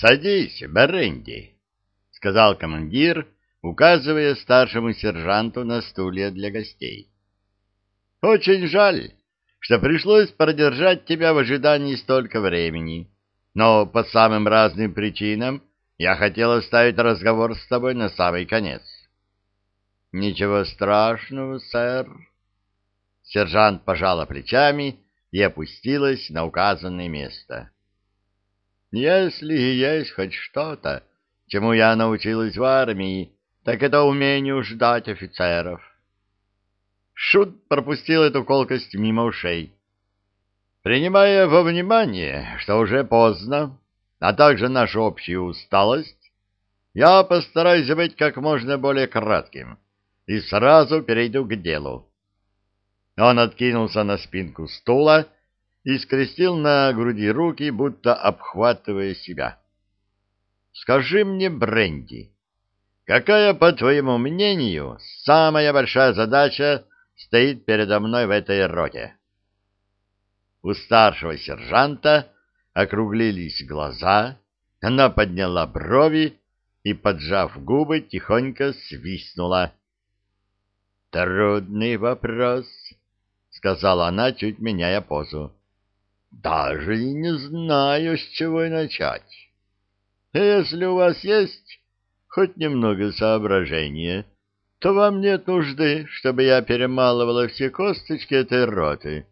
Садись, Беренди, — сказал командир, указывая старшему сержанту на стулья для гостей. — Очень жаль, что пришлось продержать тебя в ожидании столько времени, но по самым разным причинам я хотел оставить разговор с тобой на самый конец. — Ничего страшного, сэр. Сержант пожала плечами и опустилась на указанное место. — Если есть хоть что-то, чему я научилась в армии, так это умению ждать офицеров. Шут пропустил эту колкость мимо ушей. Принимая во внимание, что уже поздно, а также нашу общую усталость, я постараюсь быть как можно более кратким и сразу перейду к делу. Он откинулся на спинку стула и скрестил на груди руки, будто обхватывая себя. «Скажи мне, Бренди, какая, по твоему мнению, самая большая задача стоит передо мной в этой роте?» У старшего сержанта округлились глаза, она подняла брови и, поджав губы, тихонько свистнула. «Трудный вопрос», — сказала она, чуть меняя позу. «Даже и не знаю, с чего начать. Если у вас есть хоть немного соображения, то вам нет нужды, чтобы я перемалывала все косточки этой роты.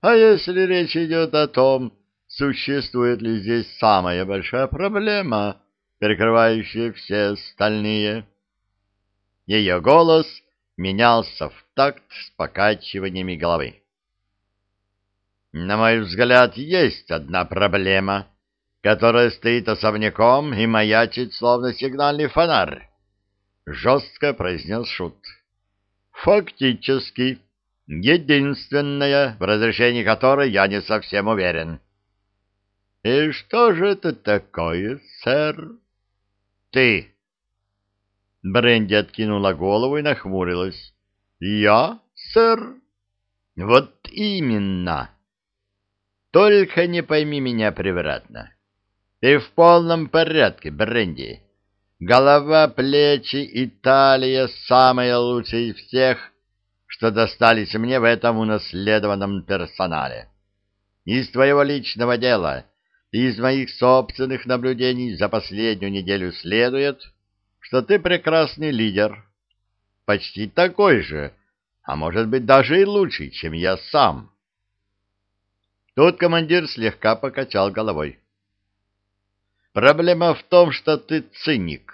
А если речь идет о том, существует ли здесь самая большая проблема, перекрывающая все остальные? Ее голос менялся в такт с покачиваниями головы. На мой взгляд, есть одна проблема, которая стоит особняком и маячит, словно сигнальный фонарь, — жестко произнес Шут. Фактически, единственная, в разрешении которой я не совсем уверен. — И что же это такое, сэр? — Ты. Бренди откинула голову и нахмурилась. — Я, сэр? — Вот именно. Только не пойми меня превратно. Ты в полном порядке, Бренди. Голова, плечи и талия самые лучшие из всех, что достались мне в этом унаследованном персонале. Из твоего личного дела и из моих собственных наблюдений за последнюю неделю следует, что ты прекрасный лидер, почти такой же, а может быть даже и лучший, чем я сам. Тут командир слегка покачал головой. Проблема в том, что ты циник.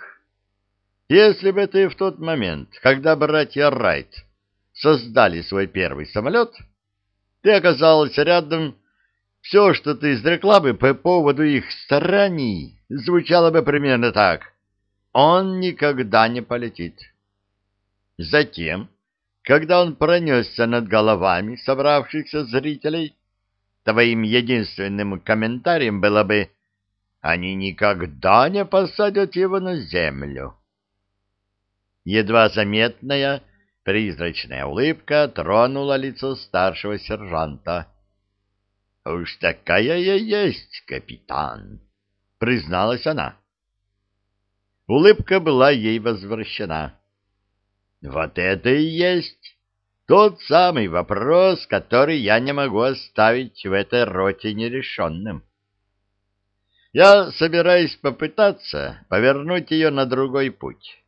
Если бы ты в тот момент, когда братья Райт создали свой первый самолет, ты оказалась рядом, все, что ты изрекла бы по поводу их стараний, звучало бы примерно так. Он никогда не полетит. Затем, когда он пронесся над головами собравшихся зрителей, твоим единственным комментарием было бы «Они никогда не посадят его на землю». Едва заметная призрачная улыбка тронула лицо старшего сержанта. «Уж такая я есть, капитан», — призналась она. Улыбка была ей возвращена. «Вот это и есть тот самый вопрос, который я не могу оставить в этой роте нерешенным. Я собираюсь попытаться повернуть ее на другой путь.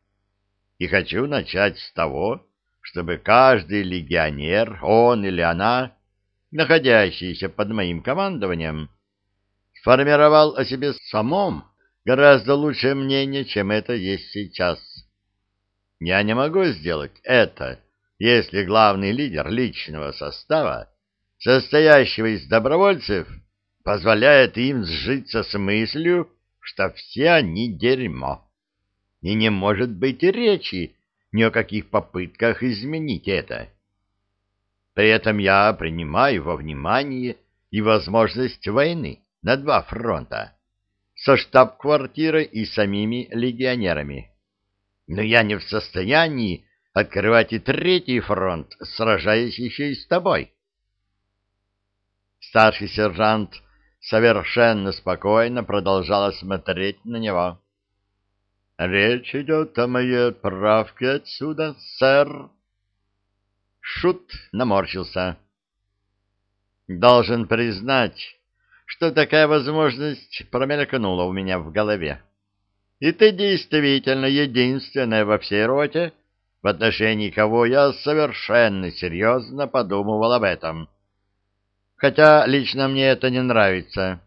И хочу начать с того, чтобы каждый легионер, он или она, находящийся под моим командованием, сформировал о себе самом гораздо лучшее мнение, чем это есть сейчас. Я не могу сделать это, если главный лидер личного состава, состоящего из добровольцев, позволяет им сжиться с мыслью, что все они дерьмо. И не может быть речи ни о каких попытках изменить это. При этом я принимаю во внимание и возможность войны на два фронта, со штаб-квартирой и самими легионерами. Но я не в состоянии открывать и третий фронт, сражаясь еще и с тобой. Старший сержант совершенно спокойно продолжала смотреть на него. «Речь идет о моей отправке отсюда, сэр». Шут наморщился. «Должен признать, что такая возможность промелькнула у меня в голове. И ты действительно единственная во всей роте, в отношении кого я совершенно серьезно подумывал об этом. Хотя лично мне это не нравится.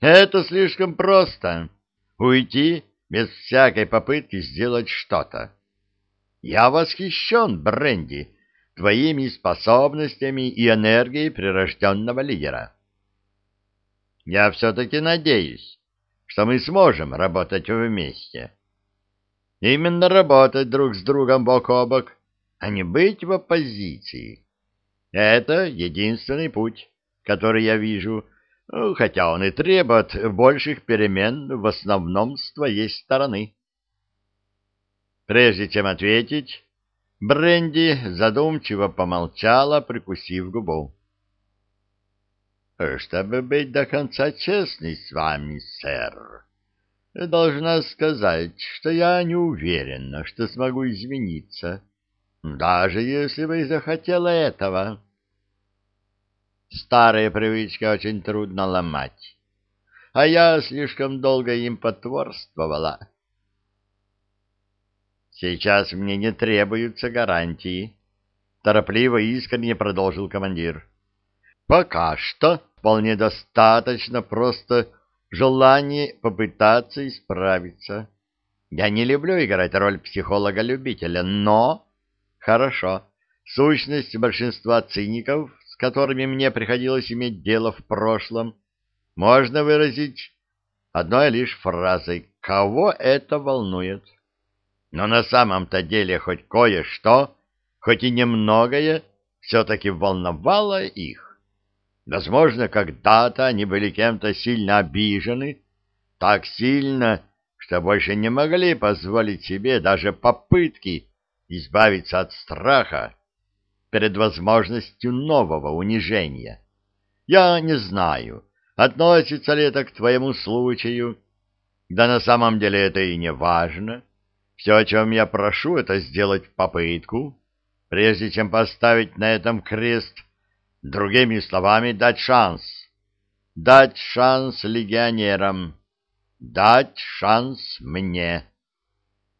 Это слишком просто — уйти без всякой попытки сделать что-то. Я восхищен, Бренди, твоими способностями и энергией прирожденного лидера. Я все-таки надеюсь, что мы сможем работать вместе. Именно работать друг с другом бок о бок, а не быть в оппозиции. Это единственный путь, который я вижу, хотя он и требует больших перемен в основном с твоей стороны. Прежде чем ответить, Бренди задумчиво помолчала, прикусив губу. Чтобы быть до конца честной с вами, сэр, должна сказать, что я не уверена, что смогу измениться, даже если бы и захотела этого. Старые привычки очень трудно ломать, а я слишком долго им потворствовала. Сейчас мне не требуются гарантии, торопливо и искренне продолжил командир. Пока что вполне достаточно просто желание попытаться исправиться. Я не люблю играть роль психолога-любителя, но... Хорошо. Сущность большинства циников, с которыми мне приходилось иметь дело в прошлом, можно выразить одной лишь фразой «Кого это волнует?». Но на самом-то деле хоть кое-что, хоть и немногое, все-таки волновало их. Возможно, когда-то они были кем-то сильно обижены, так сильно, что больше не могли позволить себе даже попытки избавиться от страха перед возможностью нового унижения. Я не знаю, относится ли это к твоему случаю, да на самом деле это и не важно. Все, о чем я прошу, это сделать попытку, прежде чем поставить на этом крест Другими словами, дать шанс. Дать шанс легионерам. Дать шанс мне.